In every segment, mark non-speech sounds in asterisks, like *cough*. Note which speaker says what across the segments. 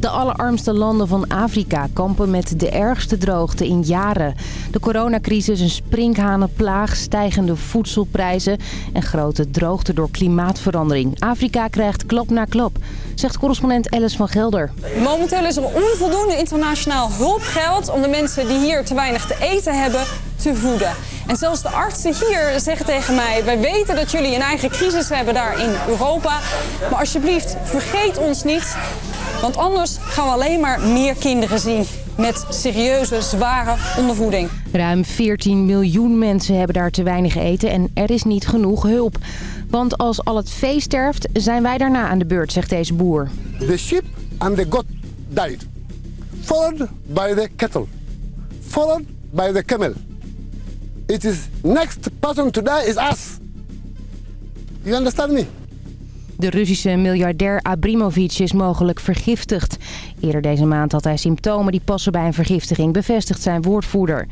Speaker 1: De allerarmste landen van Afrika kampen met de ergste droogte in jaren. De coronacrisis, een sprinkhanenplaag, stijgende voedselprijzen... en grote droogte door klimaatverandering. Afrika krijgt klap na klap, zegt correspondent Alice van Gelder.
Speaker 2: Momenteel is er onvoldoende internationaal hulpgeld... om de mensen die hier te weinig te eten hebben te voeden. En zelfs de artsen hier zeggen tegen mij... wij weten dat jullie een eigen crisis hebben daar in Europa... maar alsjeblieft, vergeet ons niet... want anders gaan we alleen maar meer kinderen zien... met serieuze, zware ondervoeding.
Speaker 1: Ruim 14 miljoen mensen hebben daar te weinig eten en er is niet genoeg hulp. Want als al het vee sterft, zijn wij daarna aan de beurt, zegt deze boer.
Speaker 3: The sheep and the goat died. Followed by the cattle. Followed by the camel. It is next person to die is us. You understand me?
Speaker 1: De Russische miljardair Abramovic is mogelijk vergiftigd. Eerder deze maand had hij symptomen die passen bij een vergiftiging, bevestigt zijn woordvoerder.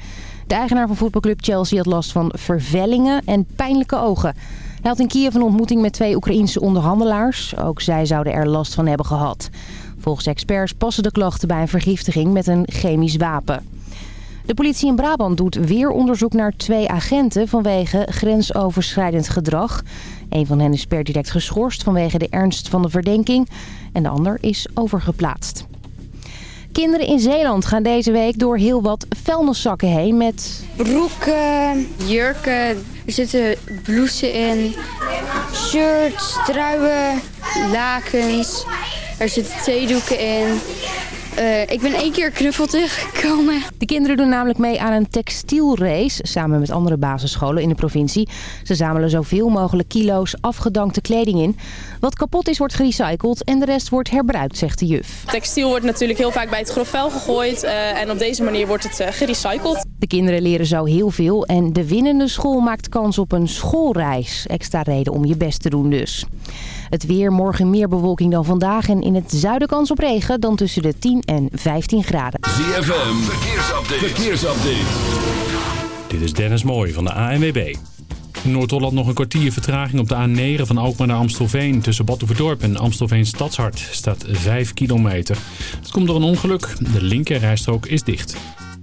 Speaker 1: De eigenaar van voetbalclub Chelsea had last van vervellingen en pijnlijke ogen. Hij had in Kiev een ontmoeting met twee Oekraïense onderhandelaars. Ook zij zouden er last van hebben gehad. Volgens experts passen de klachten bij een vergiftiging met een chemisch wapen. De politie in Brabant doet weer onderzoek naar twee agenten vanwege grensoverschrijdend gedrag. Een van hen is per direct geschorst vanwege de ernst van de verdenking en de ander is overgeplaatst. Kinderen in Zeeland gaan deze week door heel wat vuilniszakken heen met...
Speaker 4: Broeken, jurken, er zitten blouses in, shirts, truien, lakens, er zitten theedoeken in. Uh, ik ben één keer knuffel tegengekomen.
Speaker 1: De kinderen doen namelijk mee aan een textielrace samen met andere basisscholen in de provincie. Ze zamelen zoveel mogelijk kilo's afgedankte kleding in. Wat kapot is wordt gerecycled en de rest wordt herbruikt, zegt de juf.
Speaker 5: Textiel wordt natuurlijk heel vaak bij het grof vuil gegooid uh, en op deze manier wordt het uh, gerecycled.
Speaker 1: De kinderen leren zo heel veel en de winnende school maakt kans op een schoolreis. Extra reden om je best te doen dus. Het weer, morgen meer bewolking dan vandaag en in het zuiden kans op regen dan tussen de 10 en 15 graden.
Speaker 6: ZFM, verkeersupdate. verkeersupdate.
Speaker 7: Dit is Dennis Mooij van de ANWB. In Noord-Holland nog een kwartier vertraging op de A9 van Alkmaar naar Amstelveen. Tussen Batuverdorp en Amstelveen Stadshart staat 5 kilometer. Het komt door een ongeluk. De linkerrijstrook is dicht.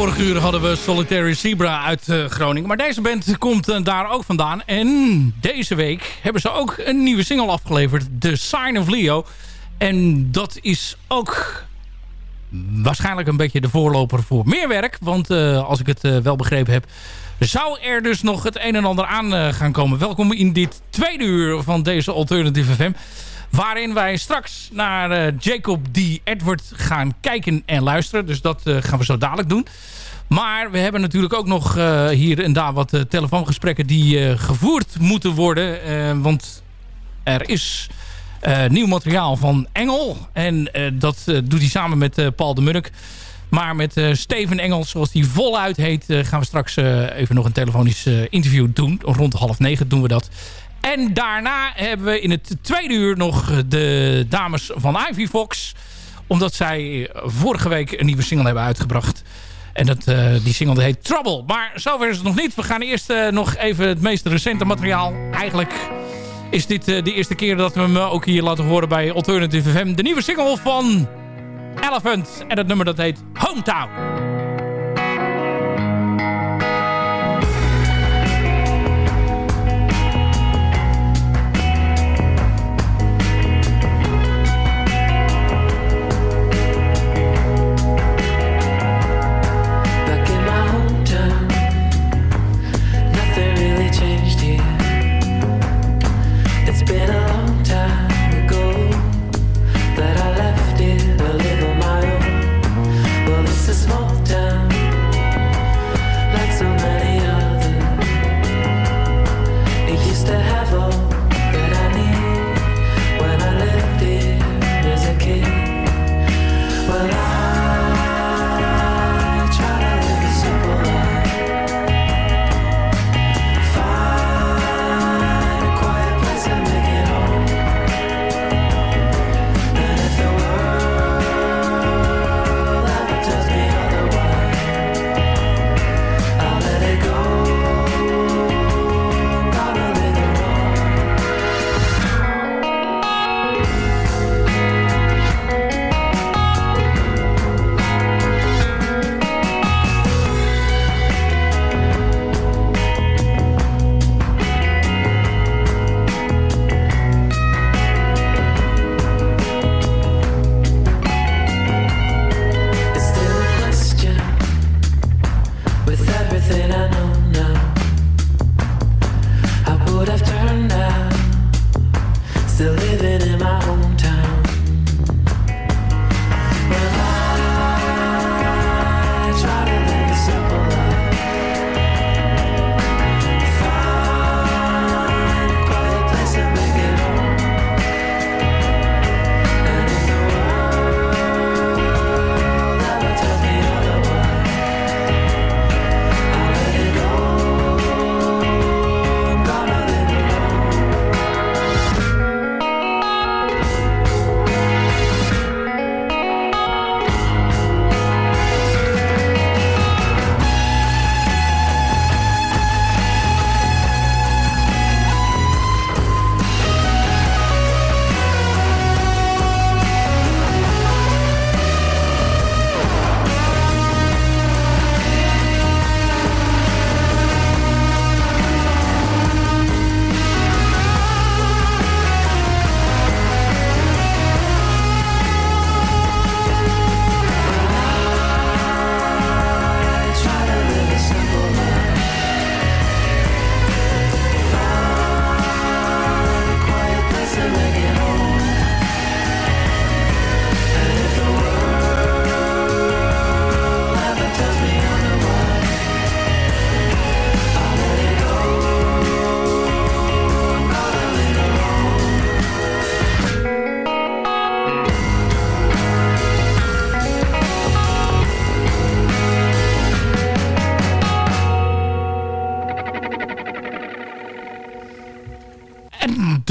Speaker 8: Vorige uur hadden we Solitary Zebra uit uh, Groningen. Maar deze band komt uh, daar ook vandaan. En deze week hebben ze ook een nieuwe single afgeleverd. The Sign of Leo. En dat is ook waarschijnlijk een beetje de voorloper voor meer werk. Want uh, als ik het wel begrepen heb... zou er dus nog het een en ander aan gaan komen. Welkom in dit tweede uur van deze Alternative FM. Waarin wij straks naar uh, Jacob D. Edward gaan kijken en luisteren. Dus dat uh, gaan we zo dadelijk doen. Maar we hebben natuurlijk ook nog uh, hier en daar wat telefoongesprekken die gevoerd moeten worden. want er is nieuw materiaal van Engel. En dat doet hij samen met Paul de Munnik. Maar met Steven Engel, zoals die voluit heet... gaan we straks even nog een telefonisch interview doen. Rond half negen doen we dat. En daarna hebben we in het tweede uur nog de dames van Ivy Fox. Omdat zij vorige week een nieuwe single hebben uitgebracht. En dat, uh, die single heet Trouble. Maar zover is het nog niet. We gaan eerst uh, nog even het meest recente materiaal. Eigenlijk is dit de eerste keer dat we hem ook hier laten horen bij Alternative FM. De nieuwe single van Elephant. En het nummer dat heet Hometown.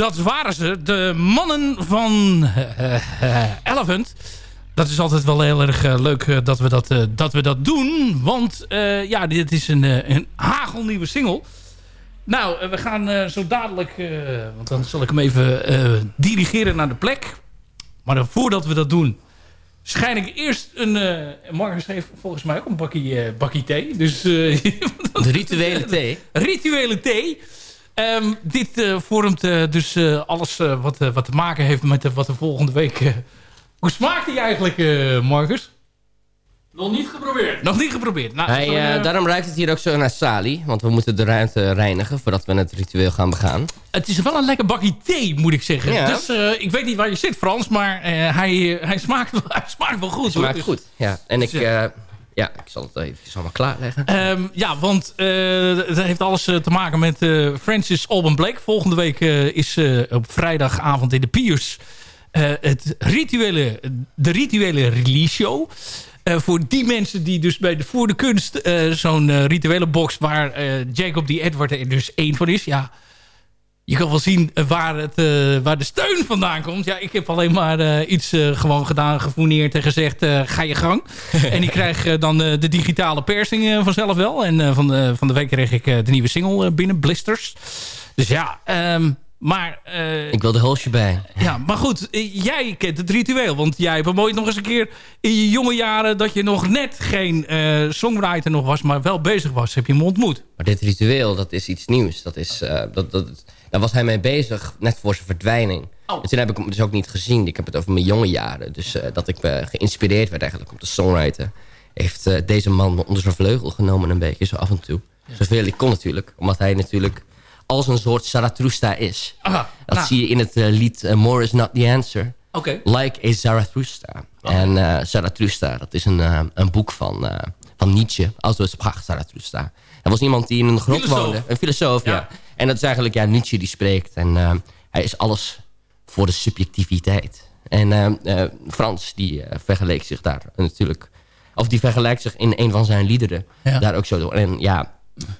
Speaker 8: Dat waren ze. De mannen van uh, Elephant. Dat is altijd wel heel erg leuk dat, we dat, dat we dat doen. Want ja, dit is een, een hagelnieuwe single. Nou, we gaan zo dadelijk... want dan zal ik hem even dirigeren naar de plek. Maar voordat we dat doen... schijn ik eerst een... Marcus heeft volgens mij ook een bakkie, bakkie thee. Dus, *laughs*
Speaker 9: de rituele thee?
Speaker 8: Rituele thee. Um, dit uh, vormt uh, dus uh, alles wat, wat te maken heeft met wat de volgende week... Hoe smaakt hij eigenlijk, Marcus?
Speaker 10: Nog niet geprobeerd.
Speaker 8: Nog niet geprobeerd. Nou,
Speaker 9: daarom ruikt het hier ook zo naar salie. Want we moeten de ruimte reinigen voordat we het ritueel gaan begaan.
Speaker 8: Het is wel een lekker bakje thee, moet ik zeggen. Ja. Dus, ik weet niet waar je zit, Frans. Maar hij, hij, smaakt, *laughs* hij smaakt wel goed.
Speaker 9: Hij smaakt
Speaker 8: dus,
Speaker 9: goed, ja. En dus, ik... Ja, ik zal het even allemaal klaarleggen.
Speaker 8: Um, ja, want uh, het heeft alles uh, te maken met uh, Francis Alban Blake. Volgende week is op vrijdagavond in de Piers het rituele, de rituele release show. voor die mensen die dus bij de Voor de Kunst zo'n rituele box... waar Jacob die Edward er dus één van is... ja je kan wel zien waar, het, uh, waar de steun vandaan komt. Ja, ik heb alleen maar uh, iets uh, gewoon gedaan, gefourneerd en gezegd... ga je gang. *laughs* en ik krijg dan de digitale persing vanzelf wel. En van, de, van de week kreeg ik de nieuwe single binnen, Blisters. Dus ja, um, maar...
Speaker 9: ik wil de hulsje bij.
Speaker 8: Ja, maar goed, jij kent het ritueel. Want jij hebt nooit nog eens een keer in je jonge jaren... dat je nog net geen songwriter nog was, maar wel bezig was. Heb je hem ontmoet.
Speaker 9: Maar dit ritueel, dat is iets nieuws. Dat is... dat, dat, daar was hij mee bezig, net voor zijn verdwijning. Oh. En toen heb ik hem dus ook niet gezien. Ik heb het over mijn jonge jaren. Dus dat ik geïnspireerd werd eigenlijk om te songwriten. Heeft deze man onder zijn vleugel genomen een beetje, zo af en toe. Ja. Zoveel ik kon natuurlijk. Omdat hij natuurlijk als een soort Zarathustra is. Aha, dat nou. zie je in het lied More is not the answer.
Speaker 8: Okay.
Speaker 9: Like a Zarathustra. Oh. En Zarathustra, dat is een, een boek van, van Nietzsche. Also sprach Zarathustra. Er was iemand die in een grot woonde. Een filosoof, ja. ja. En dat is eigenlijk ja, Nietzsche die spreekt. En uh, hij is alles voor de subjectiviteit. En uh, uh, Frans die vergeleek zich daar natuurlijk... Of die vergelijkt zich in een van zijn liederen ja. daar ook zo door. En ja,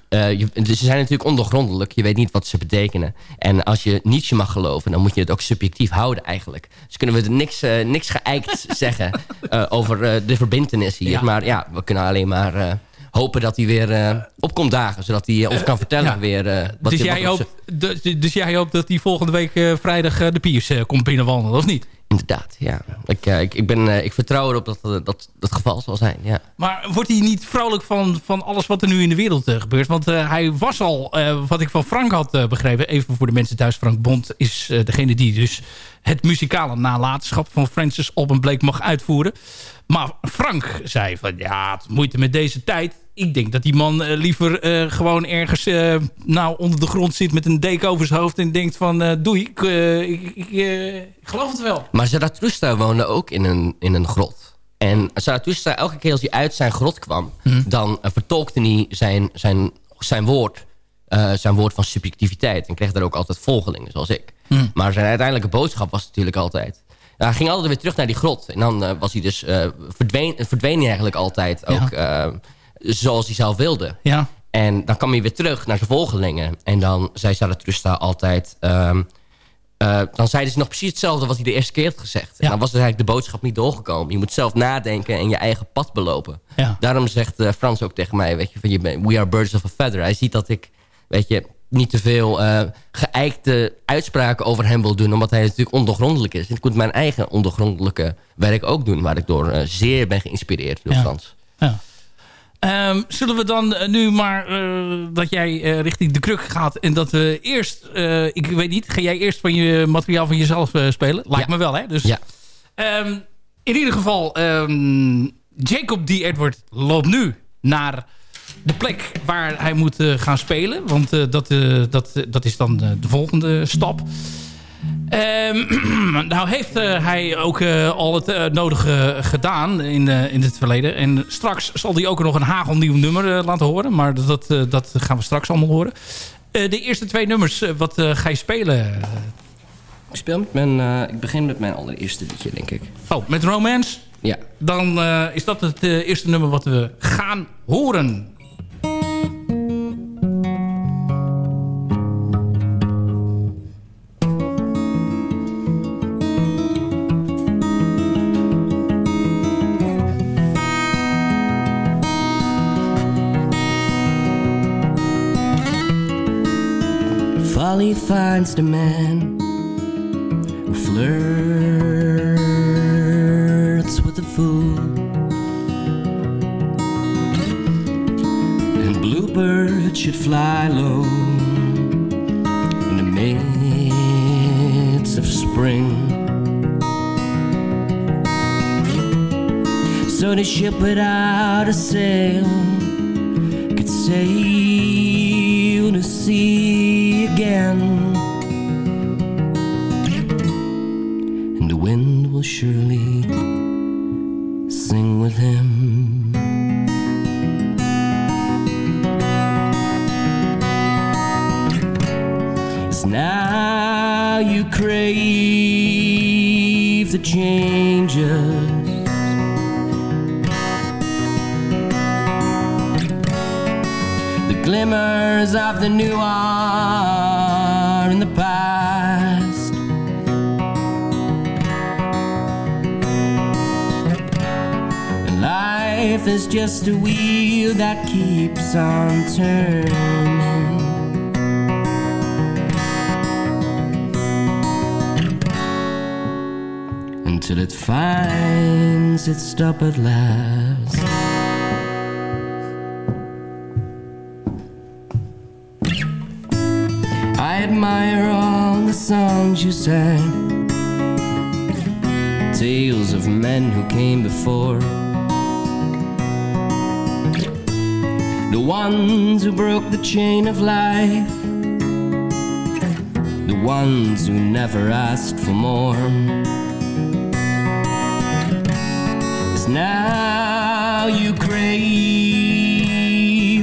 Speaker 9: je, dus ze zijn natuurlijk ondergrondelijk. Je weet niet wat ze betekenen. En als je Nietzsche mag geloven, dan moet je het ook subjectief houden eigenlijk. Dus kunnen we er niks, niks geëikt *laughs* zeggen over de verbindenis hier. Ja. Maar ja, we kunnen alleen maar hopen dat hij weer uh, op komt dagen. Zodat hij uh, ons kan vertellen ja. weer uh, wat
Speaker 8: dus, jij hoopt, dus, dus jij hoopt dat hij volgende week vrijdag de Piers komt binnenwandelen, of niet?
Speaker 9: Inderdaad, ja. Ik, ik, ik, ben, ik vertrouw erop dat dat, dat het geval zal zijn, ja.
Speaker 8: Maar wordt hij niet vrolijk van, van alles wat er nu in de wereld gebeurt? Want hij was al, wat ik van Frank had begrepen... even voor de mensen thuis, Frank Bond is degene die dus... het muzikale nalatenschap van Francis Alban Blake mag uitvoeren. Maar Frank zei van ja, moeite met deze tijd ik denk dat die man uh, liever uh, gewoon ergens uh, nou, onder de grond zit met een deken over zijn hoofd en denkt van doei, ik, ik, geloof het wel.
Speaker 9: Maar Zarathustra woonde ook in een, in een grot. En Zarathustra, elke keer als hij uit zijn grot kwam, hm. dan vertolkte hij zijn, zijn, zijn woord, zijn woord van subjectiviteit. En kreeg daar ook altijd volgelingen, zoals ik. Hm. Maar zijn uiteindelijke boodschap was natuurlijk altijd... hij ging altijd weer terug naar die grot. En dan was hij dus, verdween, verdween hij eigenlijk altijd ook zoals hij zelf wilde.
Speaker 8: Ja.
Speaker 9: En dan kwam hij weer terug naar zijn volgelingen. En dan zei Zarathustra altijd... Um, uh, dan zeiden ze nog precies hetzelfde wat hij de eerste keer had gezegd. En dan was dus eigenlijk de boodschap niet doorgekomen. Je moet zelf nadenken en je eigen pad belopen.
Speaker 8: Ja.
Speaker 9: Daarom zegt uh, Frans ook tegen mij... Weet je, we are birds of a feather. Hij ziet dat ik weet je, niet te veel uh, geëikte uitspraken over hem wil doen... omdat hij natuurlijk ondergrondelijk is. En ik moet mijn eigen ondergrondelijke werk ook doen... waar ik door zeer ben geïnspireerd door
Speaker 8: ja.
Speaker 9: Frans.
Speaker 8: Ja. Um, zullen we dan uh, nu maar uh, dat jij uh, richting de kruk gaat en dat we eerst, ik weet niet, ga jij eerst van je materiaal van jezelf spelen? Lijkt
Speaker 9: ja.
Speaker 8: me wel, hè? Dus,
Speaker 9: ja.
Speaker 8: Um, in ieder geval, um, Jacob D. Edward loopt nu naar de plek waar hij moet gaan spelen. Want dat, dat, dat is dan de volgende stap. Um, *clears throat* nou heeft uh, hij ook uh, al het uh, nodige gedaan in, in het verleden. En straks zal hij ook nog een hagelnieuw nummer laten horen. Maar dat, dat gaan we straks allemaal horen. de eerste twee nummers, wat ga je spelen?
Speaker 9: Ik, speel met mijn, ik begin met mijn allereerste liedje, denk ik.
Speaker 8: Oh, met Romance?
Speaker 9: Ja.
Speaker 8: Dan is dat het eerste nummer wat we gaan horen.
Speaker 11: He finds the man who flirts with the fool. And bluebirds should fly low in the midst of spring. So the ship without a sail could sail to sea just a wheel that keeps on turning. Until it finds its stop at last. Chain of life, the ones who never asked for more. As now you crave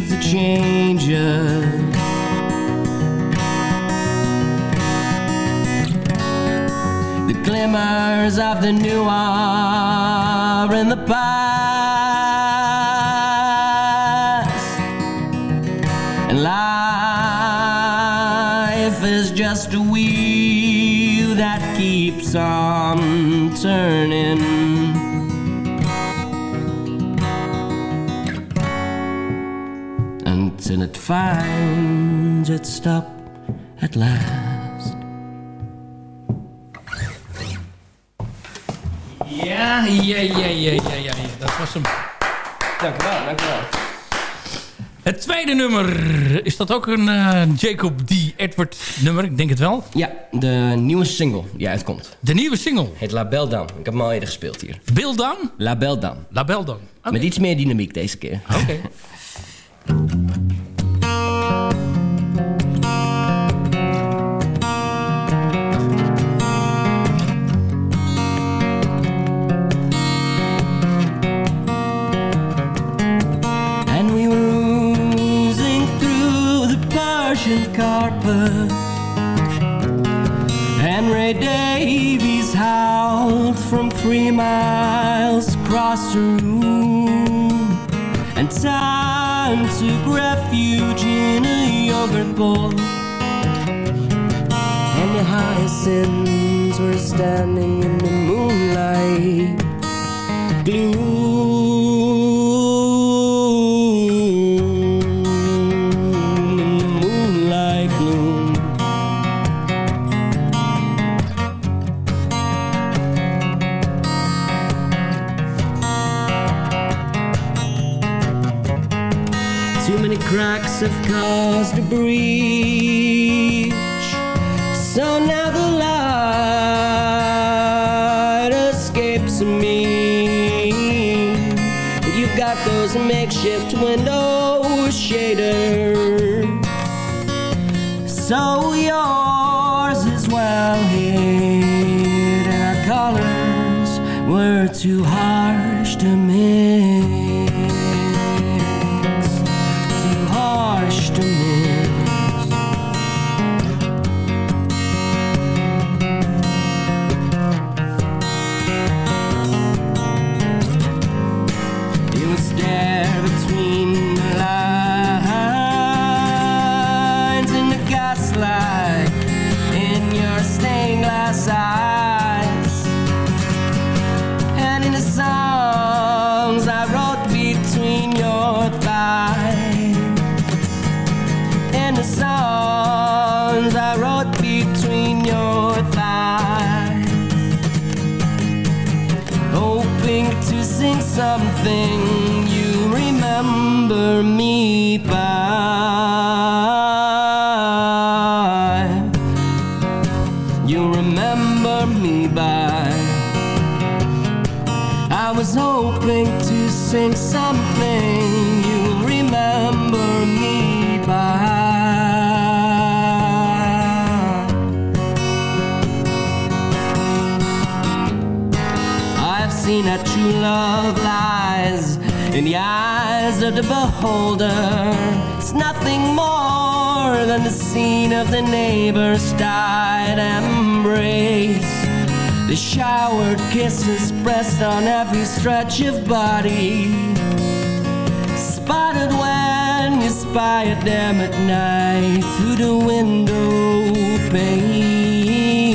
Speaker 11: the changes. The glimmers of the new are in the past. Keeps on turning. Until it finds its stop at last.
Speaker 8: Ja, ja, ja, ja, ja, ja. Dat was hem.
Speaker 9: Dank u wel, dank u wel.
Speaker 8: Het tweede nummer, is dat ook een eh, Jacob D. Edward nummer? Ik denk het wel.
Speaker 9: Ja, de nieuwe single die uitkomt.
Speaker 8: De nieuwe single?
Speaker 9: Heet La Belle Dame. Ik heb hem al eerder gespeeld hier.
Speaker 8: Bill Dan?
Speaker 9: La Belle Dame.
Speaker 8: La Belle Dan.
Speaker 9: Met iets meer dynamiek deze keer.
Speaker 8: Oké. *laughs*
Speaker 11: And Ray Davies howled from three miles across the room. And time took refuge in a yogurt bowl. And the hyacinths were standing in the moonlight gloom. Too many cracks have caused a breach. So now the light escapes me. You've got those makeshift window shaders. So the beholder. It's nothing more than the scene of the neighbor's died embrace. The showered kisses pressed on every stretch of body. Spotted when you spy at them at night through the window pane.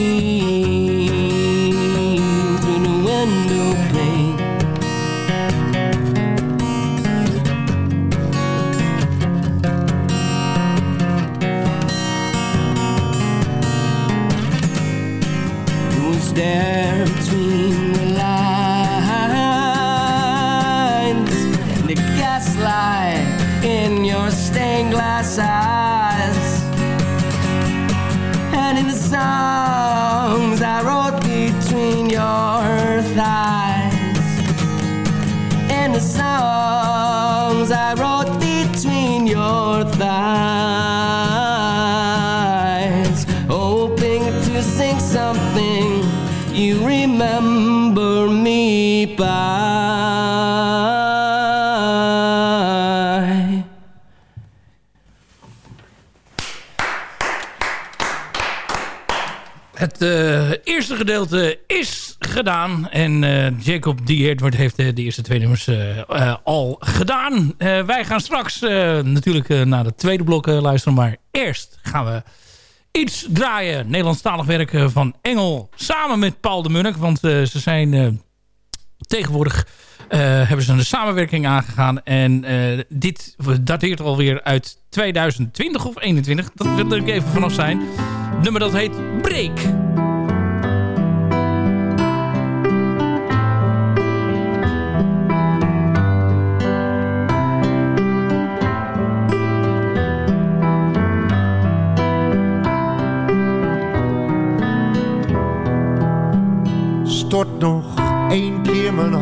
Speaker 8: Eerste gedeelte is gedaan. En eh, Jacob D. Heeft eh, de eerste twee nummers eh, al gedaan. Wij gaan straks natuurlijk naar het tweede blok luisteren. Maar eerst gaan we iets draaien. Nederlandstalig werk van Engel. Samen met Paul de Munnik. Want ze zijn tegenwoordig... hebben ze een samenwerking aangegaan. En eh, dit dateert alweer uit 2020 of 21. Dat wil ik even vanaf zijn. Nummer dat heet Break.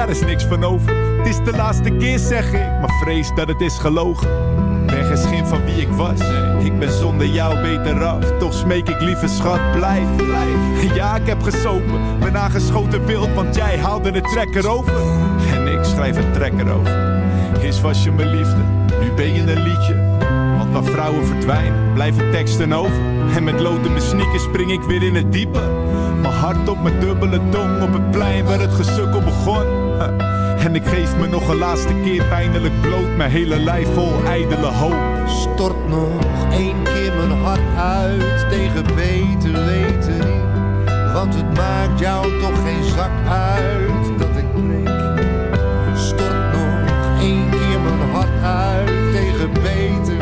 Speaker 12: Daar is niks van over. Het is de laatste keer, zeg ik, maar vrees dat het is gelogen. Ben geen schim van wie ik was. Ik ben zonder jou beter af. Toch smeek ik lieve schat, blijf, blijf. Ja, ik heb gesopen. Ben aangeschoten wild, want jij haalde de trekker over. En ik schrijf een trekker over. Eerst was je mijn liefde, nu ben je een liedje. Want waar vrouwen verdwijnen, blijven teksten over. En met lood mijn sneakers spring ik weer in het diepe. Mijn hart op mijn dubbele tong op het plein waar het gesukkel begon. En ik geef me nog een laatste keer pijnlijk bloot. Mijn hele lijf vol ijdele hoop.
Speaker 13: Stort nog één keer mijn hart uit tegen beter weten. Want het maakt jou toch geen zak uit dat ik breek. Stort nog één keer mijn hart uit tegen beter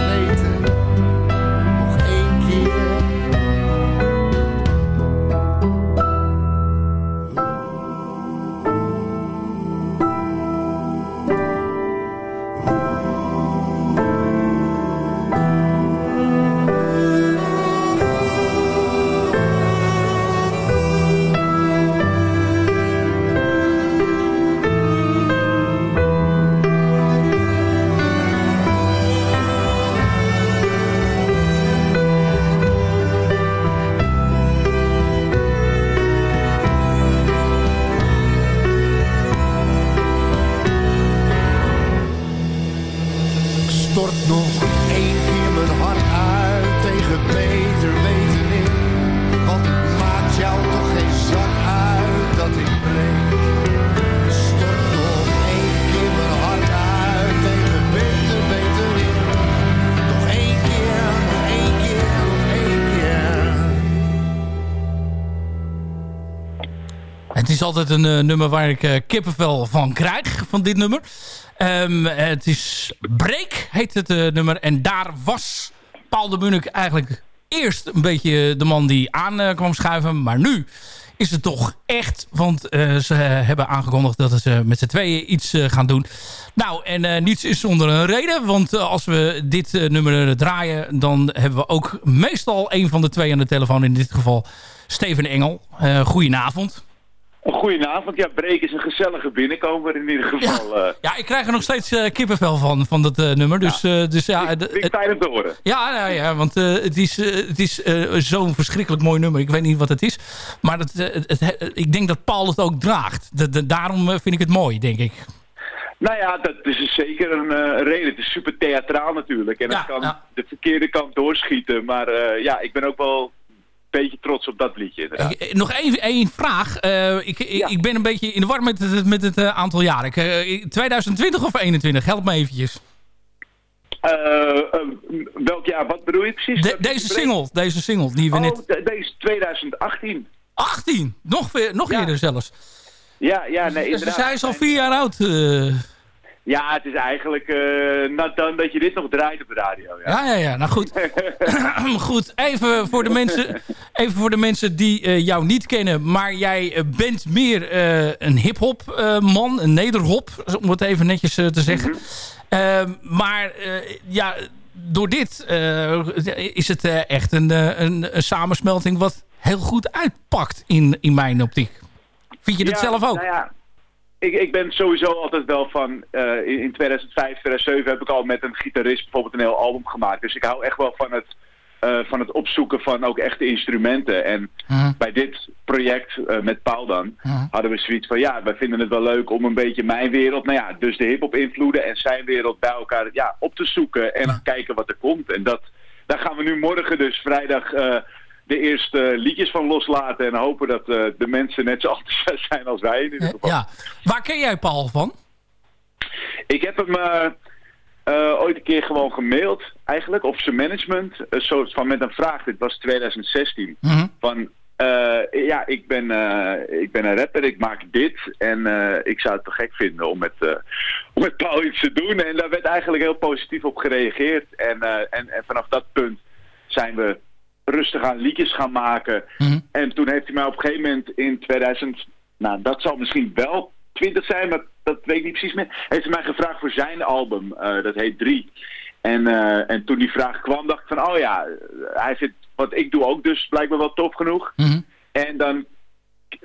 Speaker 8: altijd een eh, nummer waar ik uh, kippenvel van krijg, van dit nummer. Ehm, het is Break, heet het nummer. En daar was Paul de Munnik eigenlijk eerst een beetje de man die aan kwam schuiven. Maar nu is het toch echt. Want ze hebben aangekondigd dat ze met z'n tweeën iets gaan doen. Nou, en niets is zonder een reden. Want als we dit nummer draaien... dan hebben we ook meestal een van de twee aan de telefoon. In dit geval Steven Engel. goedenavond.
Speaker 14: Goedenavond. Ja, Breek is een gezellige binnenkomer in ieder geval.
Speaker 8: Ja, ja ik krijg er nog steeds uh, kippenvel van, van dat uh, nummer. Dus ja, uh, dus, ja
Speaker 14: ik, om te horen.
Speaker 8: Ja, ja, ja want het is, het is zo'n verschrikkelijk mooi nummer. Ik weet niet wat het is. Maar het, het, ik denk dat Paul het ook draagt. De, de, daarom vind ik het mooi, denk ik.
Speaker 14: Nou ja, dat is zeker een reden. Het is super theatraal natuurlijk. En het kan de verkeerde kant doorschieten. Maar ja, ik ben ook wel beetje trots op dat liedje.
Speaker 8: Ik, eh, nog even één vraag. Uh, ik, ik ben een beetje in de war met het, met het uh, aantal jaren. Uh, 2020 of 21? Help me eventjes.
Speaker 14: welk jaar? Wat bedoel je precies?
Speaker 8: De, deze single. Deze single die we
Speaker 14: oh,
Speaker 8: net...
Speaker 14: deze 2018.
Speaker 8: 18? Nog, nog ja. eerder zelfs.
Speaker 14: Ja, ja, nee,
Speaker 8: dus hij is al vier jaar oud.
Speaker 14: Ja, het is eigenlijk uh, dan dat je dit nog draait op de radio. Ja,
Speaker 8: ja, ja. ja. Nou goed. *laughs* *clears throat* goed, even voor de mensen, *laughs* even voor de mensen die uh, jou niet kennen. Maar jij uh, bent meer een hip-hop man, een nederhop, om het even netjes te zeggen. Mm -hmm. maar ja, door dit is het echt een, een, een, samensmelting wat heel goed uitpakt in, in mijn optiek. Vind je dat zelf ook?
Speaker 14: Nou ja, ik, ik ben sowieso altijd wel van... Uh, in 2005, 2007 heb ik al met een gitarist bijvoorbeeld een heel album gemaakt. Dus ik hou echt wel van het, uh, van het opzoeken van ook echte instrumenten. En uh-huh. bij dit project uh, met Paul dan... -huh. hadden we zoiets van... Ja, wij vinden het wel leuk om een beetje mijn wereld... Nou ja, dus de hip-hop invloeden en zijn wereld bij elkaar ja, op te zoeken. En kijken wat er komt. En dat, daar gaan we nu morgen dus vrijdag de eerste liedjes van loslaten. En hopen dat uh, de mensen net zo enthousiast zijn als wij in ieder geval.
Speaker 8: Ja. Waar ken jij Paul van?
Speaker 14: Ik heb hem uh, uh, ooit een keer gewoon gemaild eigenlijk. Of zijn management. soort van met een vraag. Dit was 2016. Mm -hmm. Van ja, ik ben, ik ben een rapper, ik maak dit en ik zou het te gek vinden om met, om met Paul iets te doen. En daar werd eigenlijk heel positief op gereageerd. En, en, en vanaf dat punt zijn we rustig aan liedjes gaan maken. Mhm. En toen heeft hij mij op een gegeven moment in 2000, nou dat zal misschien wel 20 zijn, maar dat weet ik niet precies meer. Heeft hij mij gevraagd voor zijn album, uh, dat heet 3. En, uh, en toen die vraag kwam, dacht ik van, oh ja, hij vindt wat ik doe ook dus blijkbaar wel tof genoeg. Mm En dan,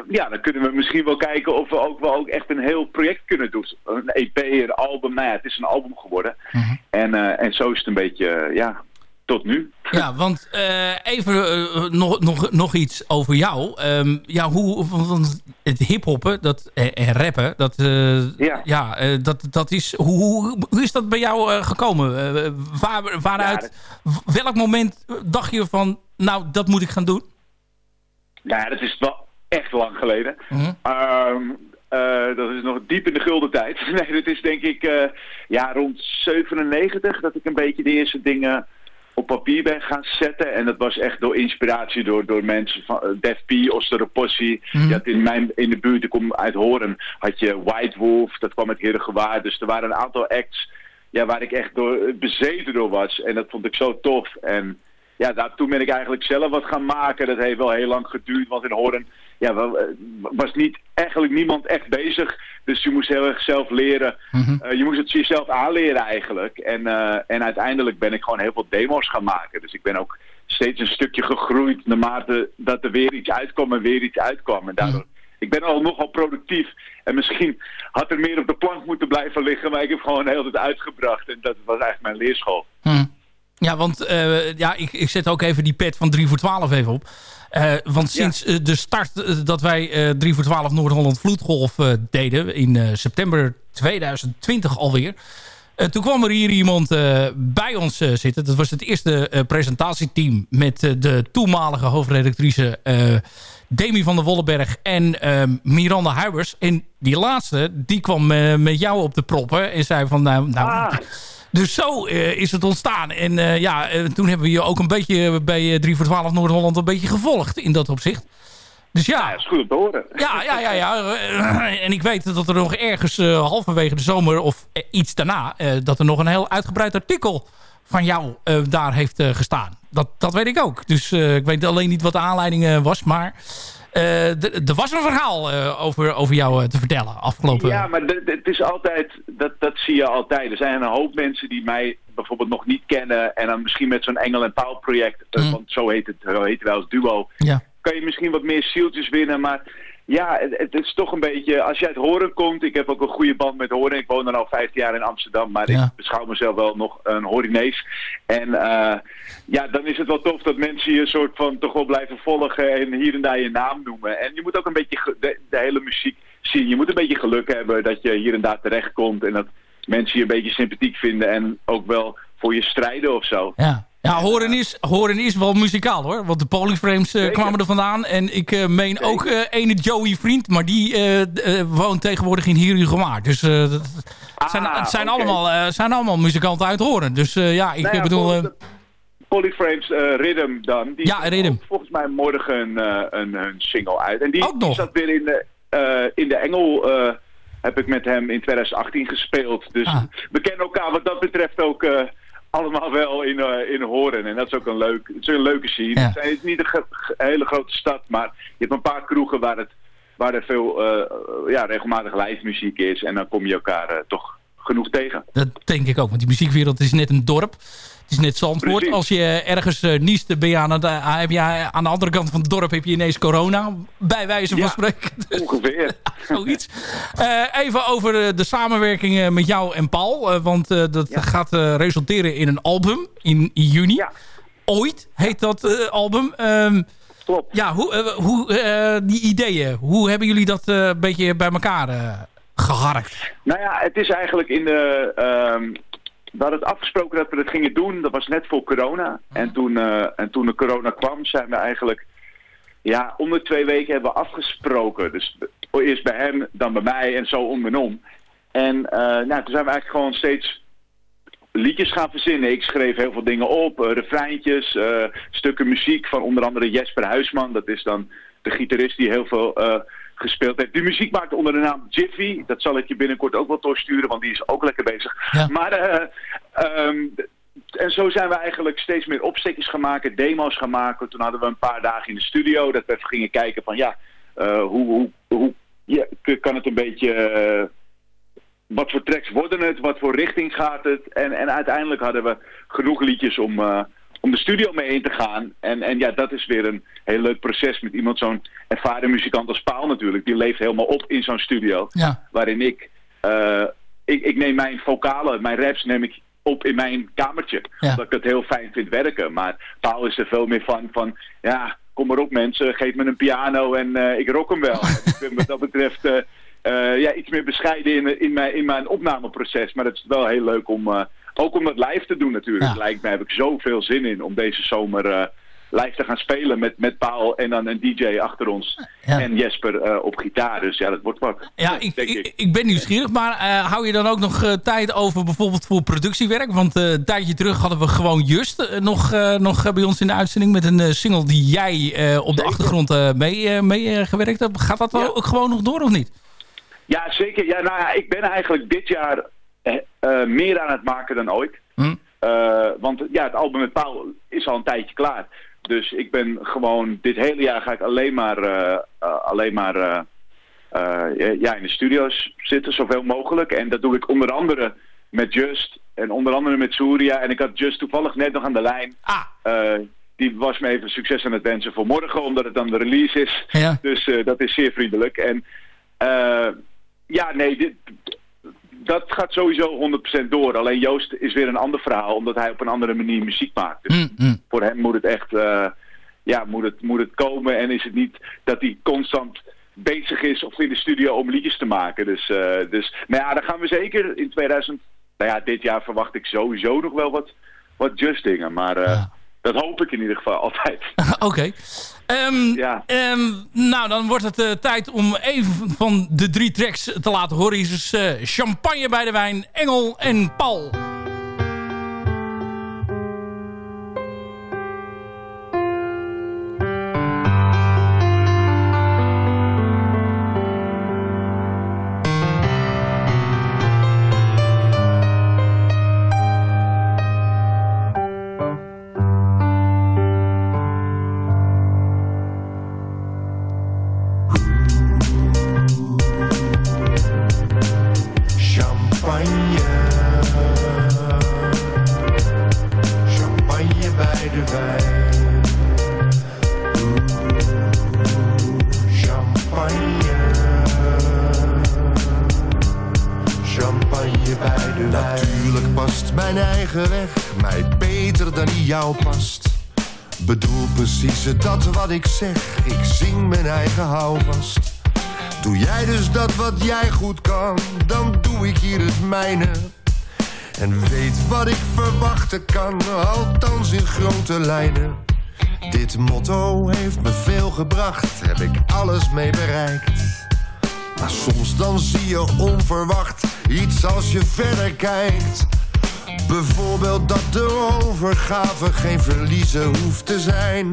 Speaker 14: ja, dan kunnen we misschien wel kijken of we ook wel ook echt een heel project kunnen doen. Een EP, een album, nou ja, het is een album geworden. Mm en, uh, en zo is het een beetje, ja, tot nu.
Speaker 8: Ja, want uh, even uh, nog, nog, nog iets over jou. Um, ja, hoe, want het hiphoppen dat, en rappen, dat, uh, ja. ja dat, dat is, hoe, hoe is dat bij jou gekomen? waar, waaruit, ja, dat... welk moment dacht je van, nou, dat moet ik gaan doen?
Speaker 14: Nou ja, dat is wel echt lang geleden. -huh. um, dat is nog diep in de gulden tijd. *laughs* nee, dat is denk ik ja, rond 97 dat ik een beetje de eerste dingen op papier ben gaan zetten. En dat was echt door inspiratie door, door mensen van uh, Def P, Osteropossi. Mm. Je had in, mijn, in de buurt, ik kom uit Horen, had je White Wolf, dat kwam met Gewaar. Dus er waren een aantal acts ja, waar ik echt door, bezeten door was. En dat vond ik zo tof. En ja, daar, toen ben ik eigenlijk zelf wat gaan maken. Dat heeft wel heel lang geduurd, want in Horen ja, eh, was niet, eigenlijk niemand echt bezig. Dus je moest heel erg zelf leren. Mm uh, je moest het jezelf aanleren eigenlijk. En, uh, en uiteindelijk ben ik gewoon heel veel demo's gaan maken. Dus ik ben ook steeds een stukje gegroeid naarmate dat er weer iets uitkwam en weer iets uitkwam. En daardoor, ik ben al nogal productief. En misschien had er meer op de plank moeten blijven liggen, maar ik heb gewoon heel het uitgebracht. En dat was eigenlijk mijn leerschool.
Speaker 8: Mm. Ja, want uh, ja, ik, ik zet ook even die pet van 3 voor 12 even op. Uh, want sinds uh, de start dat wij 3 voor 12 Noord-Holland Vloedgolf deden... in september 2020 alweer... toen kwam er hier iemand bij ons zitten. Dat was het eerste presentatieteam... met de toenmalige hoofdredactrice Demi van der Wolleberg en Miranda Huibers. En die laatste, die kwam met jou op de proppen... en zei van... nou, nou ah. Dus zo uh, is het ontstaan. En uh, ja, uh, toen hebben we je ook een beetje bij 3 voor 12 Noord-Holland een beetje gevolgd in dat opzicht. Dus ja.
Speaker 14: dat is goed om te horen.
Speaker 8: Ja, ja, ja. ja. En ik weet dat er nog ergens uh, halverwege de zomer of iets daarna... Uh, dat er nog een heel uitgebreid artikel van jou daar heeft gestaan. Dat, dat weet ik ook. Dus ik weet alleen niet wat de aanleiding was, maar... er was een verhaal over, over jou te vertellen afgelopen...
Speaker 14: Ja, maar het is altijd, dat, dat zie je altijd. Er zijn een hoop mensen die mij bijvoorbeeld nog niet kennen... en dan misschien met zo'n Engel en Paul project, mm. want zo heet het, zo heet het wel als duo...
Speaker 8: Ja
Speaker 14: kan je misschien wat meer zieltjes winnen. Maar ja, het, het, is toch een beetje... Als je uit Horen komt... Ik heb ook een goede band met Horen. Ik woon er al 15 jaar in Amsterdam. Maar ik beschouw mezelf wel nog een Horinees. En uh, ja, dan is het wel tof dat mensen je een soort van toch wel blijven volgen. En hier en daar je naam noemen. En je moet ook een beetje de, de hele muziek zien. Je moet een beetje geluk hebben dat je hier en daar terechtkomt. En dat mensen je een beetje sympathiek vinden. En ook wel voor je strijden of zo.
Speaker 8: Ja. Ja, horen is, horen is wel muzikaal hoor. Want de Polyframes uh, kwamen er vandaan. En ik uh, meen Zeker. ook uh, ene Joey Vriend. Maar die woont tegenwoordig in Hier Dus het zijn,
Speaker 14: Ah,
Speaker 8: het zijn, allemaal, zijn allemaal muzikanten uit horen. Dus ja, ik
Speaker 14: Nou ja,
Speaker 8: bedoel...
Speaker 14: Polyframes eh, Rhythm dan. Die
Speaker 8: Ja, Rhythm.
Speaker 14: volgens mij morgen eh, een, een single uit. En die,
Speaker 8: Ook
Speaker 14: die
Speaker 8: nog?
Speaker 14: zat weer in de, eh, in de Engel... eh, heb ik met hem in 2018 gespeeld. Dus
Speaker 8: Ah.
Speaker 14: we kennen elkaar wat dat betreft ook eh, allemaal wel in, eh, in Horen. En dat is ook een, leuk, het is een leuke scene.
Speaker 8: Ja.
Speaker 14: Het is niet een ge- ge- hele grote stad, maar je hebt een paar kroegen waar, het, waar er veel eh, ja, regelmatig live muziek is. En dan kom je elkaar eh, toch genoeg tegen.
Speaker 8: Dat denk ik ook, want die muziekwereld is net een dorp. Het is net Zandvoort.
Speaker 14: Precies.
Speaker 8: Als je ergens eh, niest, ben je aan, het, eh, heb je aan de andere kant van het dorp heb je ineens corona. Bij wijze van
Speaker 14: Ja.
Speaker 8: spreken. *laughs*
Speaker 14: Ongeveer. *laughs*
Speaker 8: Zoiets. Eh, even over eh, de samenwerking eh, met jou en Paul. eh, want eh, dat gaat eh, resulteren in een album in juni. Ooit heet dat eh, album. Ehm,
Speaker 14: Klopt.
Speaker 8: Ja, hoe, eh, hoe eh, die ideeën, hoe hebben jullie dat eh, een beetje bij elkaar eh, geharkt?
Speaker 14: Nou ja, het is eigenlijk in de... ehm, we hadden het afgesproken dat we het gingen doen. Dat was net voor corona. En, toen, eh, en toen de corona kwam, zijn we eigenlijk... Ja, om de twee weken hebben we afgesproken. Dus eerst bij hem, dan bij mij en zo om en om. En eh, nou, toen zijn we eigenlijk gewoon steeds liedjes gaan verzinnen. Ik schreef heel veel dingen op, eh, refreintjes, stukken muziek van onder andere Jesper Huisman. Dat is dan de gitarist die heel veel gespeeld heeft. Die muziek maakt onder de naam Jiffy. Dat zal ik je binnenkort ook wel doorsturen, want die is ook lekker bezig. Maar, eh, ehm, en zo zijn we eigenlijk steeds meer opstekjes gaan maken, demo's gaan maken. Toen hadden we een paar dagen in de studio dat we even gingen kijken van ja, eh, hoe, hoe, hoe ja, kan het een beetje... eh, wat voor tracks worden het, wat voor richting gaat het. En, en uiteindelijk hadden we genoeg liedjes om, om de studio mee in te gaan. En, en ja, dat is weer een heel leuk proces met iemand zo'n ervaren muzikant als Paal natuurlijk. Die leeft helemaal op in zo'n studio.
Speaker 8: Ja.
Speaker 14: Waarin ik, eh, ik, ik neem mijn vocalen, mijn raps neem ik op in mijn kamertje.
Speaker 8: Ja.
Speaker 14: Omdat ik het heel fijn vind werken. Maar Paul is er veel meer van, van ja, kom maar op mensen, geef me een piano en eh, ik rock hem wel. *laughs* Ik ben wat dat betreft eh, ja, iets meer bescheiden in, in, mijn, in mijn opnameproces. Maar het is wel heel leuk om, ook om dat live te doen natuurlijk. Lijkt me, heb ik zoveel zin in om deze zomer eh, live te gaan spelen met, met Paul en dan een DJ achter ons. En Jesper eh, op gitaar. Dus ja, dat wordt wat.
Speaker 8: Ja, ik, ik, ik ben nieuwsgierig, maar eh, hou je dan ook nog tijd over bijvoorbeeld voor productiewerk? Want een tijdje terug hadden we gewoon Just nog, nog bij ons in de uitzending met een single die jij op de achtergrond mee, mee gewerkt hebt. Gaat dat wel ook gewoon nog door of niet?
Speaker 14: Ja, zeker. Ja, nou ja, ik ben eigenlijk dit jaar meer aan het maken dan ooit.
Speaker 8: Hm?
Speaker 14: Eh, want ja, het album met Paul is al een tijdje klaar. Dus ik ben gewoon, dit hele jaar ga ik alleen maar, eh, eh, alleen maar eh, eh, ja, in de studio's zitten, zoveel mogelijk. En dat doe ik onder andere met Just en onder andere met Surya. En ik had Just toevallig net nog aan de lijn. Eh, die was me even succes aan het wensen voor morgen, omdat het dan de release is.
Speaker 8: Ja.
Speaker 14: Dus eh, dat is zeer vriendelijk. En eh, ja, nee, dit, dat gaat sowieso 100% door. Alleen Joost is weer een ander verhaal, omdat hij op een andere manier muziek maakt. Dus voor hem moet het echt, eh, ja, moet het, moet het komen. En is het niet dat hij constant bezig is of in de studio om liedjes te maken. Dus, eh, dus maar ja, dan gaan we zeker in 2000, nou ja, dit jaar verwacht ik sowieso nog wel wat, wat Just dingen. Maar eh, dat hoop ik in ieder geval altijd. *laughs*
Speaker 8: Oké. Ehm, ehm, nou, dan wordt het eh, tijd om even van de drie tracks te laten horen. Is eh, Champagne bij de Wijn, Engel en Paul.
Speaker 13: Natuurlijk past mijn eigen weg mij beter dan die jou past. Bedoel precies dat wat ik zeg, ik zing mijn eigen houvast. Doe jij dus dat wat jij goed kan, dan doe ik hier het mijne. En weet wat ik verwachten kan, althans in grote lijnen. Dit motto heeft me veel gebracht, heb ik alles mee bereikt. Maar soms dan zie je onverwacht iets als je verder kijkt. Bijvoorbeeld dat de overgave geen verliezen hoeft te zijn.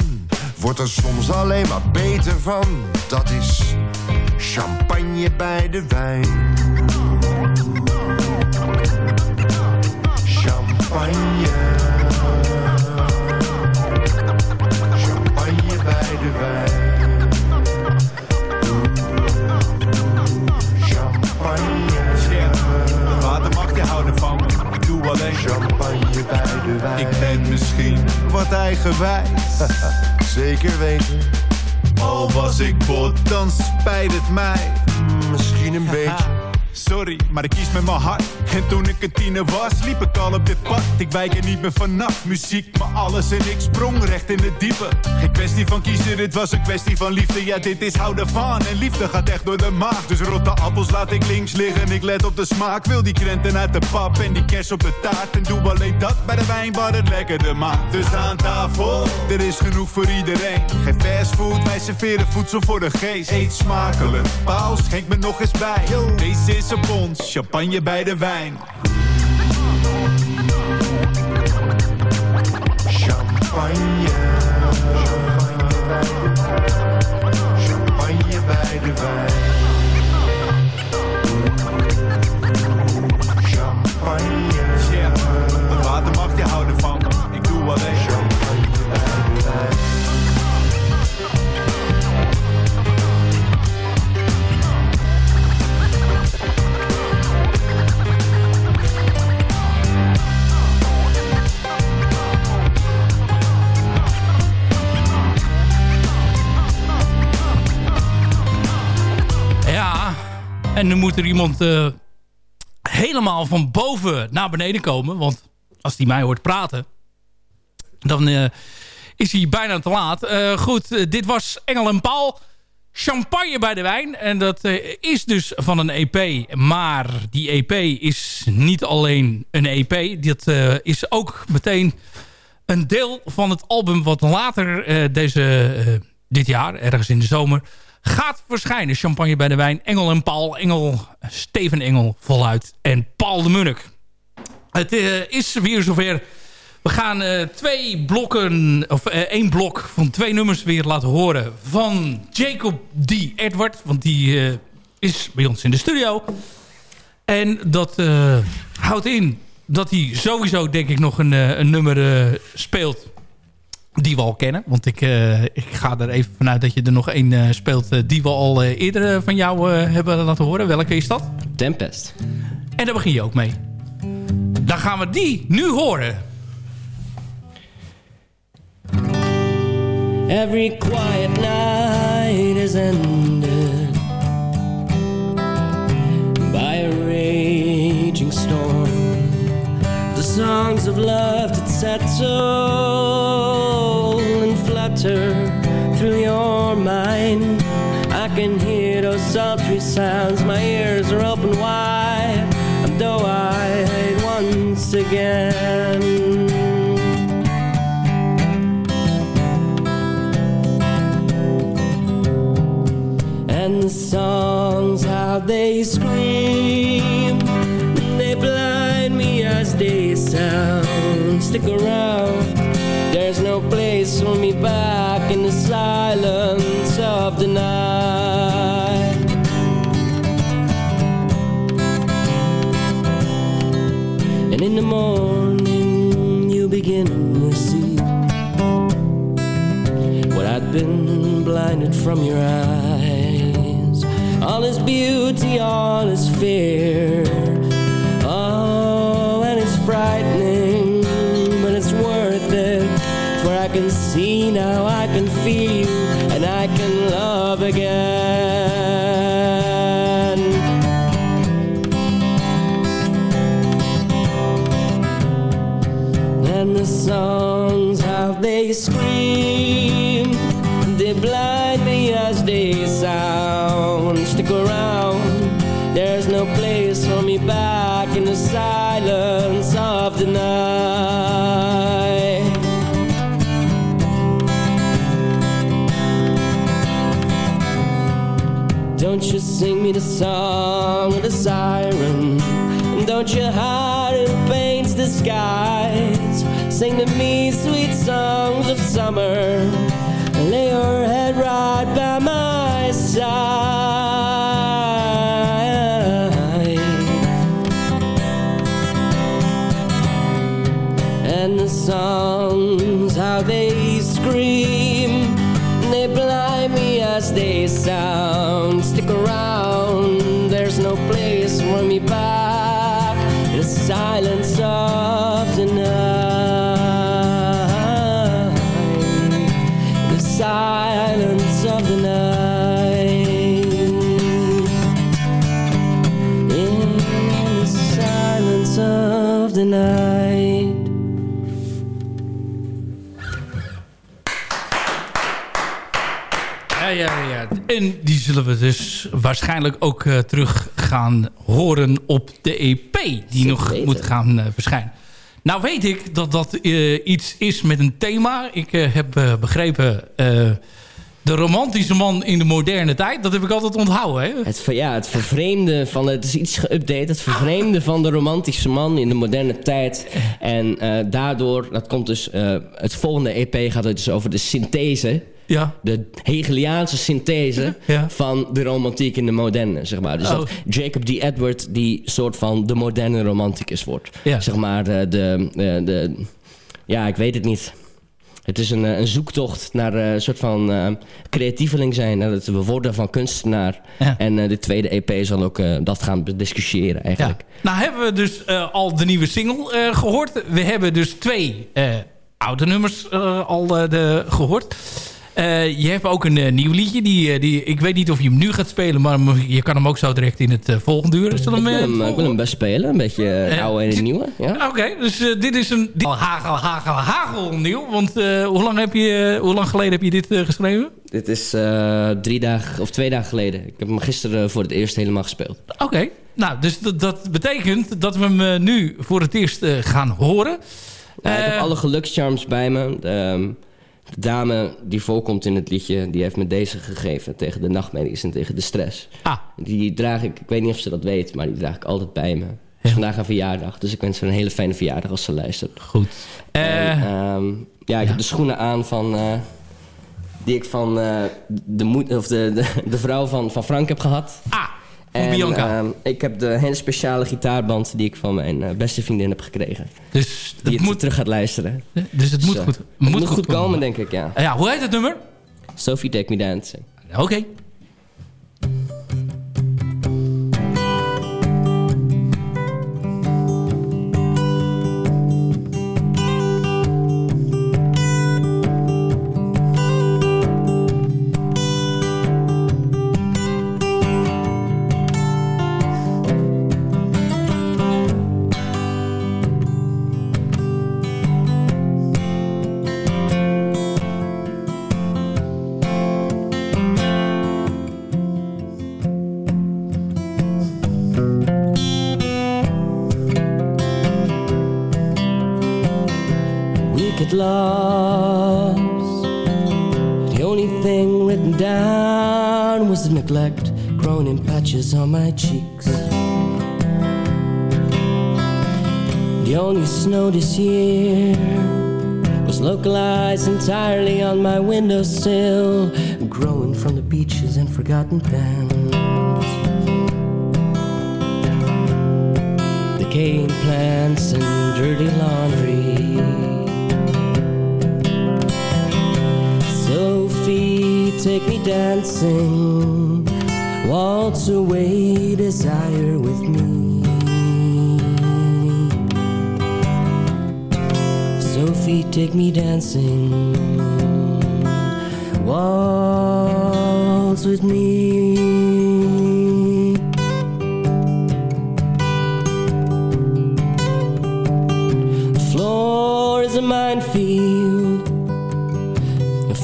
Speaker 13: Wordt er soms alleen maar beter van, dat is champagne bij de wijn. Champagne. Champagne bij de wijn.
Speaker 12: Ik ben misschien wat eigenwijs. *laughs*
Speaker 13: Zeker weten.
Speaker 12: Al was ik bot, dan spijt het mij.
Speaker 13: Misschien een beetje.
Speaker 12: Sorry, maar ik kies met mijn hart. En toen ik een tiener was, liep ik al op dit pad. Ik wijk er niet meer vanaf. Muziek, maar alles en ik sprong recht in het diepe. Geen kwestie van kiezen, dit was een kwestie van liefde. Ja, dit is houden van. En liefde gaat echt door de maag. Dus rotte appels laat ik links liggen. Ik let op de smaak. Wil die krenten uit de pap en die kers op de taart. En doe alleen dat bij de wijn waar het lekkerder maakt. Dus aan tafel, er is genoeg voor iedereen. Geen fastfood, wij serveren voedsel voor de geest. Eet smakelijk, paus, schenk me nog eens bij. Deze champagne bij de wijn.
Speaker 13: Champagne
Speaker 8: iemand eh, helemaal van boven naar beneden komen. Want als hij mij hoort praten, dan eh, is hij bijna te laat. Eh, goed, dit was Engel en Paul. Champagne bij de wijn. En dat is dus van een EP. Maar die EP is niet alleen een EP. Eh, is ook meteen een deel van het album wat later deze, dit jaar, ergens in de zomer, gaat verschijnen. Champagne bij de wijn. Engel en Paul. Engel, Steven Engel voluit. En Paul de Munnik. Het eh, is weer zover. We gaan eh, twee blokken, of eh, één blok van twee nummers weer laten horen van Jacob D. Edward. Want die is bij ons in de studio. En dat houdt in dat hij sowieso denk ik nog een, een nummer speelt die we al kennen. Want ik, eh, ik ga er even vanuit dat je er nog één eh, speelt eh, die we al eh, eerder van jou eh, hebben laten horen. Welke is dat?
Speaker 9: Tempest.
Speaker 8: En daar begin je ook mee. Dan gaan we die nu horen.
Speaker 11: Every quiet night is ended by a raging storm. The songs of love that settle through your mind. I can hear those sultry sounds, my ears are open wide, and though I once again. From your eyes. All is beauty, all is fear. Song of the siren? And don't you hide who paints the skies? Sing to me sweet songs of summer.
Speaker 8: We dus waarschijnlijk ook eh, terug gaan horen op de EP. Die nog moet gaan eh, verschijnen. Nou weet ik dat dat eh, iets is met een thema. Ik heb begrepen... de romantische man in de moderne tijd. Dat heb ik altijd onthouden. Hè?
Speaker 11: Het, ja, het vervreemde van... Het is iets geüpdate. Het vervreemde van de romantische man in de moderne tijd. En daardoor, dat komt dus... het volgende EP gaat het dus over de synthese.
Speaker 8: Ja.
Speaker 11: De Hegeliaanse synthese van de romantiek in de moderne, zeg maar. Dus
Speaker 8: Oh.
Speaker 11: dat Jacob D. Edward die soort van de moderne romanticus wordt.
Speaker 8: Ja.
Speaker 11: Zeg maar, de, de, de, de- Ja, ik weet het niet. Het is een, eh, een zoektocht naar eh, een soort van eh, creatieveling zijn. Naar het worden van kunstenaar. En eh, de tweede EP zal ook eh, dat gaan bediscussiëren eigenlijk.
Speaker 8: Nou hebben we dus eh, al de nieuwe single eh, gehoord. We hebben dus twee eh, oude nummers eh, al eh, de, gehoord. Eh, je hebt ook een eh, nieuw liedje. Die, eh, die, ik weet niet of je hem nu gaat spelen, maar je kan hem ook zo direct in het volgende uur. Zullen
Speaker 11: Ik
Speaker 8: we
Speaker 11: wil,
Speaker 8: hem,
Speaker 11: hem, ik wil hem best spelen. Een beetje oude en het nieuwe. Ja.
Speaker 8: Oké, dus dit is een dit, hagel, hagel, hagel nieuw. Want eh, hoe, lang heb je, hoe lang geleden heb je dit geschreven?
Speaker 11: Dit is eh, drie dagen of twee dagen geleden. Ik heb hem gisteren voor het eerst helemaal gespeeld.
Speaker 8: Oké, nou, dus dat, betekent dat we hem nu voor het eerst gaan horen.
Speaker 11: Ja, ik heb alle gelukscharms bij me. De, ehm, de dame die voorkomt in het liedje, die heeft me deze gegeven tegen de nachtmerries en tegen de stress.
Speaker 8: Ah.
Speaker 11: Die draag ik, ik weet niet of ze dat weet, maar die draag ik altijd bij me. Het is vandaag een verjaardag, dus ik wens haar een hele fijne verjaardag als ze luistert.
Speaker 8: Goed.
Speaker 11: En, ehm, ja, ik heb de schoenen aan van... eh, die ik van eh, de, moed, of de, de, de vrouw van, van Frank heb gehad.
Speaker 8: Ah, van
Speaker 11: en,
Speaker 8: Bianca.
Speaker 11: ehm, ik heb de hele speciale gitaarband die ik van mijn eh, beste vriendin heb gekregen.
Speaker 8: Dus
Speaker 11: die het terug gaat luisteren.
Speaker 8: Dus het moet goed-
Speaker 11: het
Speaker 8: moet
Speaker 11: moet
Speaker 8: goed
Speaker 11: goed komen,
Speaker 8: komen.
Speaker 11: denk ik, ja.
Speaker 8: Ja, hoe heet het nummer?
Speaker 11: Sophie Take Me Dancing.
Speaker 8: Oké.
Speaker 11: On my windowsill, growing from the beaches and forgotten pans. Decaying plants and dirty laundry. Sophie, take me dancing. Waltz away desire with me. Sophie, take me dancing. Waltz with me. The floor is a minefield.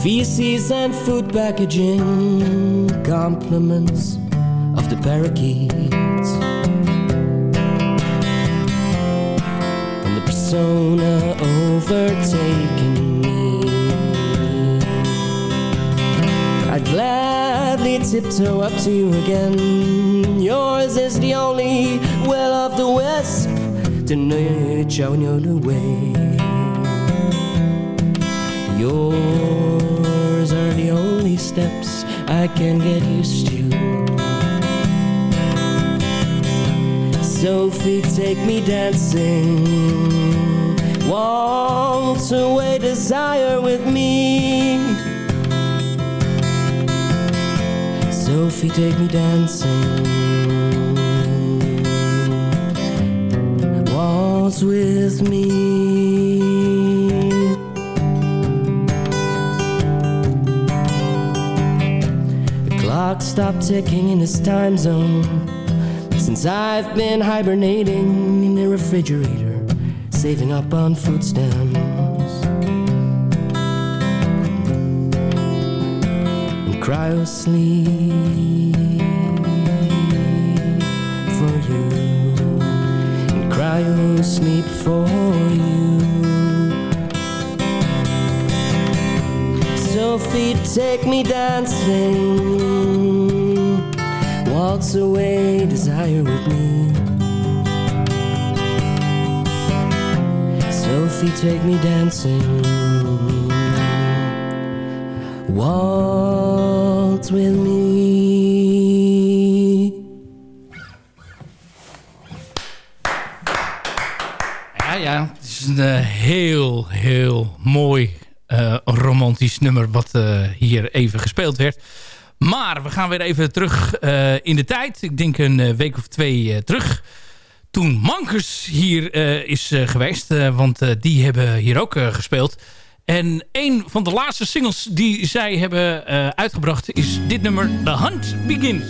Speaker 11: feces and food packaging, compliments of the parakeets. And the persona overtaking gladly tiptoe up to you again. Yours is the only well of the wisp to know showing you the way. Yours are the only steps I can get used to. Sophie, take me dancing. Waltz away desire with me. Sophie, take me dancing. Waltz with me. The clock stopped ticking in this time zone. Since I've been hibernating in the refrigerator, saving up on food stamps. Cryo sleep for you. And cryo sleep for you. Sophie, take me dancing. Waltz away, desire with me. Sophie, take me dancing. Waltz with me.
Speaker 15: Ja, ja. Het is een eh, heel, heel mooi eh, romantisch nummer wat eh, hier even gespeeld werd. Maar we gaan weer even terug in de tijd. Ik denk een week of twee terug. Toen Mankers hier is geweest. want die hebben hier ook gespeeld. En een van de laatste singles die zij hebben eh, uitgebracht is dit nummer The Hunt Begins.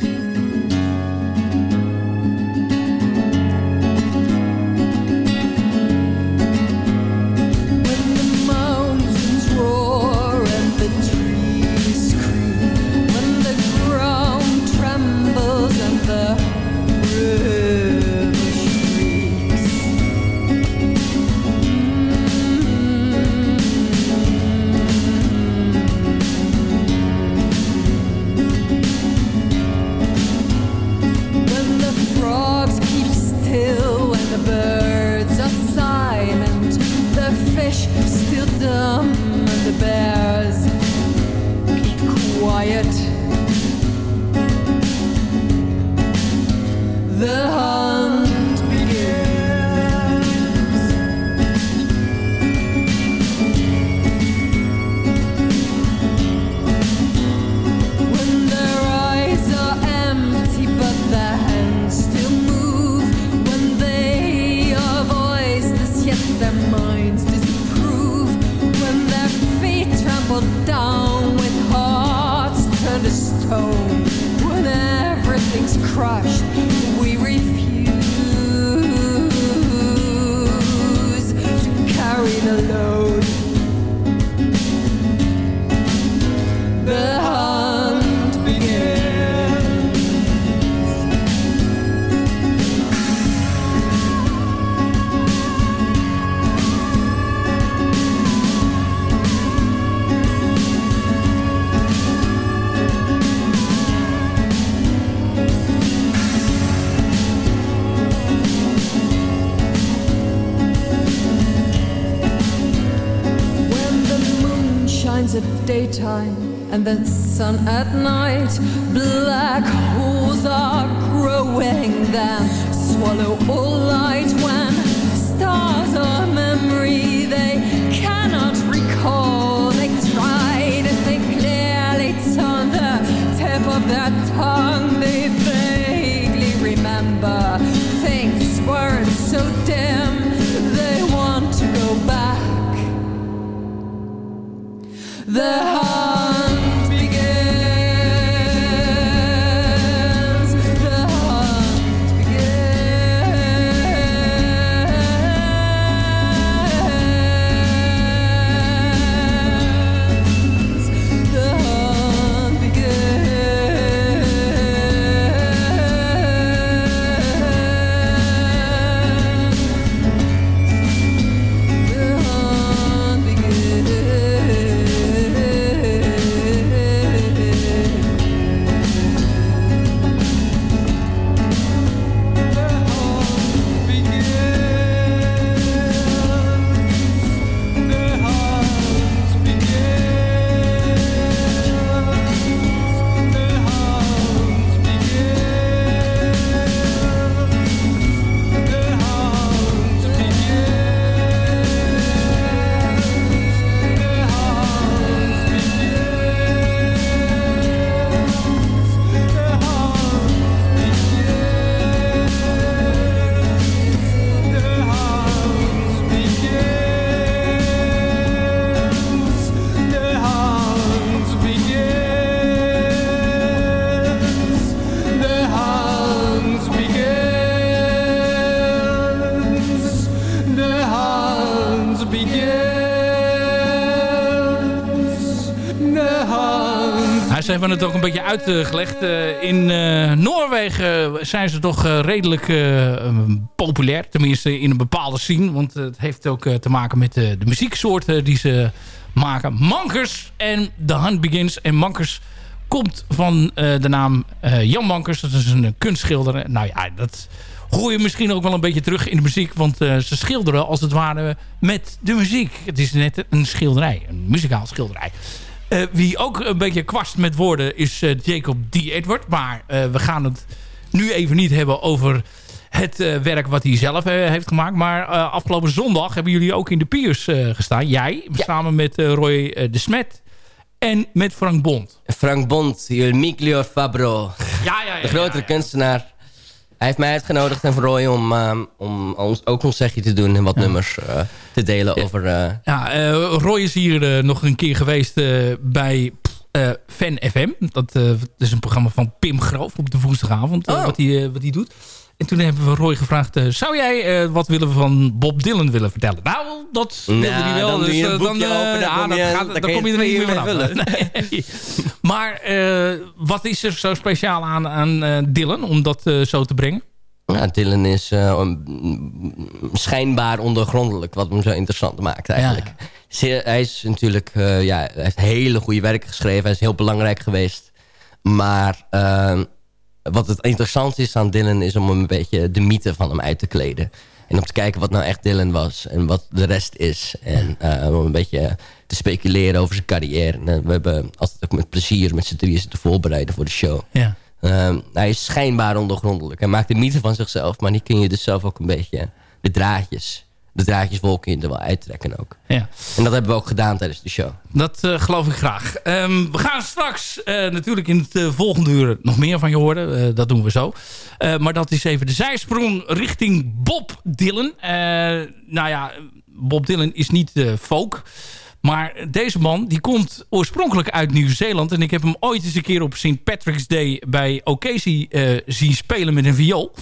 Speaker 8: Hebben het ook een beetje uitgelegd. Uh, in uh, Noorwegen zijn ze toch uh, redelijk populair. Tenminste in een bepaalde scene. Want het heeft ook te maken met de muzieksoorten die ze maken. Mankers en The Hunt Begins. En Mankers komt van de naam Jan Mankers. Dat is een kunstschilder. Nou ja, dat hoor je misschien ook wel een beetje terug in de muziek. Want ze schilderen als het ware met de muziek. Het is net een schilderij. Een muzikaal schilderij. Uh, wie ook een beetje kwast met woorden is uh, Jacob D. Edward. Maar uh, we gaan het nu even niet hebben over het werk wat hij zelf heeft gemaakt. Maar afgelopen zondag hebben jullie ook in de Piers gestaan. Jij, ja. samen met Roy de Smet en met Frank Bond.
Speaker 9: Frank Bond, il Miglio Fabro.
Speaker 8: Ja, ja, ja,
Speaker 9: de grotere kunstenaar. Hij heeft mij uitgenodigd en Roy om, uh, om ons, ook ons zegje te doen en wat ja. nummers uh, te delen over... Uh...
Speaker 8: Ja, Roy is hier nog een keer geweest bij Fan FM. Dat, is een programma van Pim Groof op de woensdagavond,
Speaker 9: oh.
Speaker 8: wat hij wat doet. En toen hebben we Roy gevraagd... Uh, zou jij uh, wat willen van Bob Dylan willen vertellen? Nou, dat wilde
Speaker 9: nou,
Speaker 8: hij wel.
Speaker 9: Dan,
Speaker 8: dus, dan, dan, dan, kom je er niet meer vanaf. *laughs* Maar wat is er zo speciaal aan, aan Dylan om dat zo te brengen?
Speaker 9: Ja, Dylan is schijnbaar ondergrondelijk, wat hem zo interessant maakt eigenlijk. Ja. Hij is natuurlijk, ja, hij heeft hele goede werken geschreven. Hij is heel belangrijk geweest. Maar wat het interessant is aan Dylan is om een beetje de mythe van hem uit te kleden. En om te kijken wat nou echt Dylan was en wat de rest is. En uh, om een beetje te speculeren over zijn carrière. En, uh, we hebben altijd ook met plezier met z'n drieën te voorbereiden voor de show.
Speaker 8: Ja.
Speaker 9: Uh, hij is schijnbaar ondergrondelijk. Hij maakt de mythe van zichzelf, maar die kun je dus zelf ook een beetje de draadjes de draadjeswolken in er wel uittrekken ook.
Speaker 8: Ja.
Speaker 9: En dat hebben we ook gedaan tijdens de show.
Speaker 8: Dat uh, geloof ik graag. Um, we gaan straks uh, natuurlijk in het uh, volgende uur nog meer van je horen. dat doen we zo. maar dat is even de zijsprong richting Bob Dylan. nou ja, Bob Dylan is niet folk. Maar deze man die komt oorspronkelijk uit Nieuw-Zeeland. En ik heb hem ooit eens een keer op St. Patrick's Day bij Ocasey zien spelen met een viool.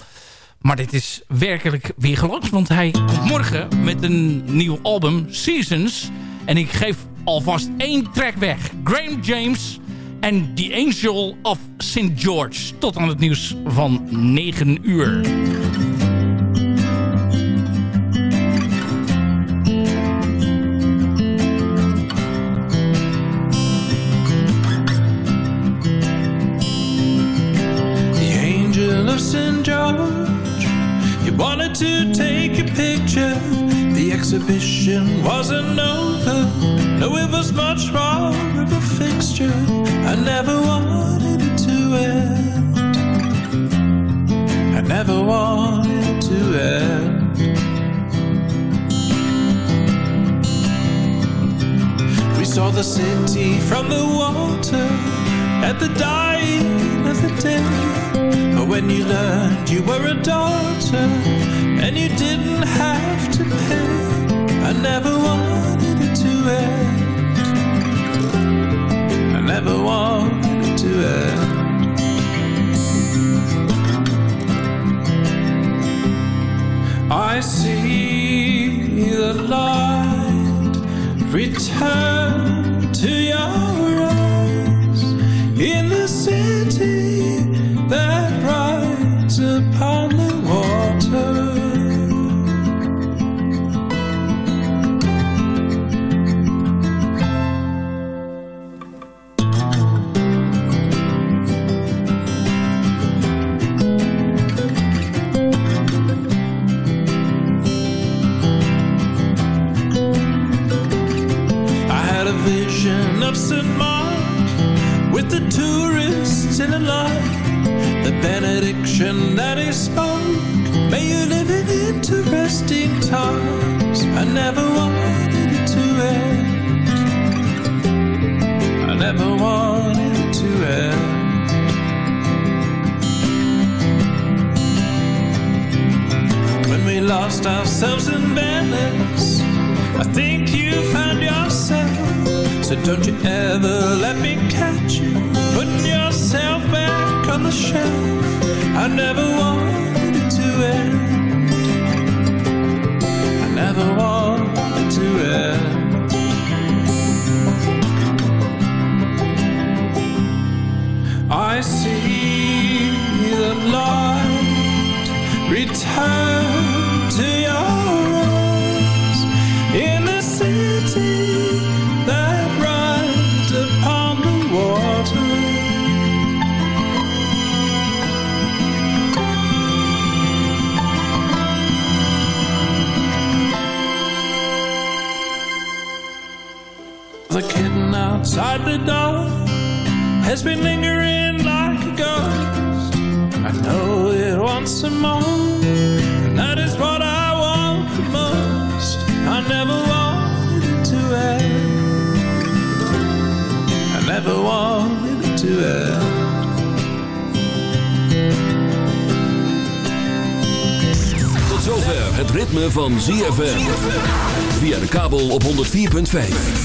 Speaker 8: Maar dit is werkelijk weer gelukt. Want hij komt morgen met een nieuw album, Seasons. En ik geef alvast één track weg. Graham James en The Angel of St. George. Tot aan het nieuws van 9 uur.
Speaker 16: Exhibition wasn't over. No, it was much more of a fixture. I never wanted it to end. I never wanted it to end. We saw the city from the water at the dying of the day. When you learned you were a daughter and you didn't have to pay, never wanted it to end. I never wanted it to end. I see the light return to your eyes in with the tourists in a line the benediction that he spoke. May you live in interesting times. I never wanted it to end. I never wanted it to end. When we lost ourselves in Venice, I think you found yourself. So don't you ever let me catch you. Putting yourself back on the shelf. I never wanted to end. I never wanted to end. I see the light return to your outside the door has been lingering like a ghost. I know it wants some more, and that is what I want the most. I never wanted to end. I never wanted to end.
Speaker 6: Tot zover het ritme van ZFM. Via de kabel op 104.5.